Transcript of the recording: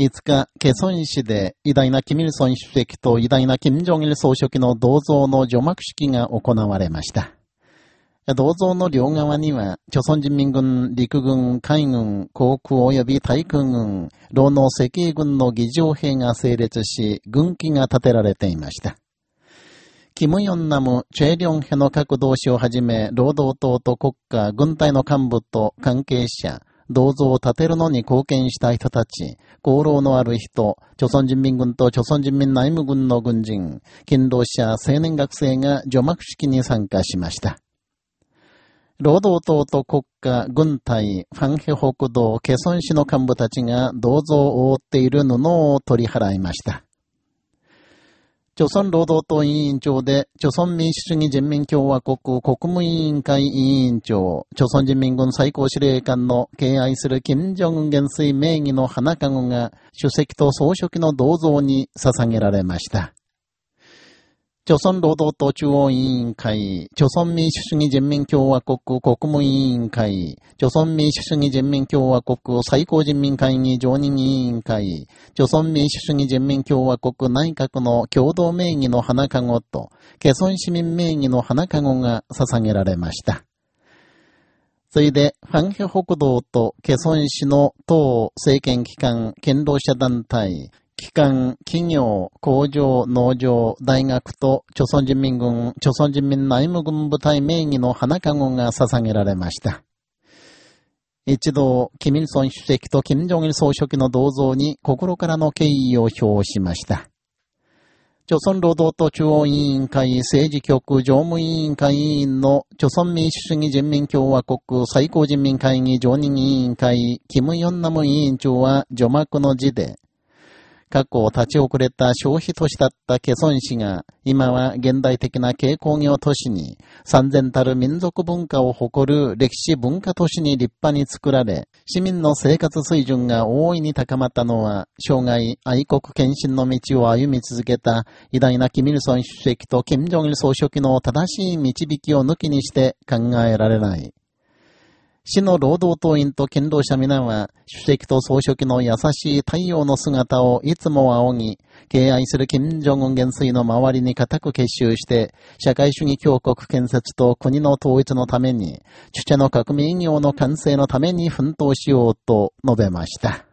5日、ケソン市で偉大なキミルソン主席と偉大なキム・ジョンイル総書記の銅像の除幕式が行われました。銅像の両側には、朝鮮人民軍、陸軍、海軍、航空及び対空軍、労農赤衛軍の議場兵が整列し、軍旗が立てられていました。キム・ヨンナム、チェリョンヘの各同志をはじめ、労働党と国家、軍隊の幹部と関係者、銅像を建てるのに貢献した人たち、功労のある人、朝鮮人民軍と朝鮮人民内務軍の軍人、勤労者、青年学生が除幕式に参加しました。労働党と国家、軍隊、ファンヘ北道、ケソン市の幹部たちが銅像を覆っている布を取り払いました。朝鮮労働党委員長で、朝鮮民主主義人民共和国国務委員会委員長、朝鮮人民軍最高司令官の敬愛する金正恩元帥名義の花籠が主席と総書記の銅像に捧げられました。朝鮮労働党中央委員会、朝鮮民主主義人民共和国国務委員会、朝鮮民主主義人民共和国最高人民会議常任委員会、朝鮮民主主義人民共和国内閣の共同名義の花籠と、ケソン市民名義の花籠が捧げられました。ついで、ファンヘ北道とケソン市の党政権機関、堅労者団体、機関、企業、工場、農場、大学と、朝鮮人民軍、朝鮮人民内務軍部隊名義の花籠が捧げられました。一度、キミルソン主席とキム・ジョンイル総書記の銅像に心からの敬意を表しました。朝鮮労働党中央委員会政治局常務委員会委員の朝鮮民主主義人民共和国最高人民会議常任委員会キム・ヨンナム委員長は除幕の字で、過去立ち遅れた消費都市だったケソン市が、今は現代的な軽工業都市に、三千たる民族文化を誇る歴史文化都市に立派に作られ、市民の生活水準が大いに高まったのは、生涯愛国献身の道を歩み続けた偉大なキミルソン主席とキム・ジョン総書記の正しい導きを抜きにして考えられない。市の労働党員と勤労者皆は、主席と総書記の優しい太陽の姿をいつも仰ぎ、敬愛する金正恩元帥の周りに固く結集して、社会主義強国建設と国の統一のために、主者の革命業の完成のために奮闘しようと述べました。